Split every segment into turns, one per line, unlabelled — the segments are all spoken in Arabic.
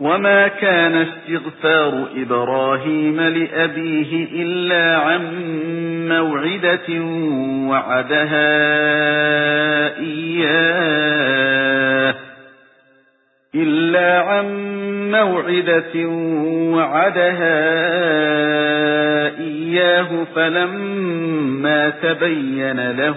وما كان استغفار إبراهيم لأبيه إلا عن موعدة وعدها إياه إلا عن موعدة وعدها إياه فلما تبين له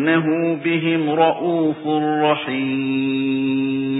إِنَّهُ بِهِمْ رَءُوفٌ رَحِيمٌ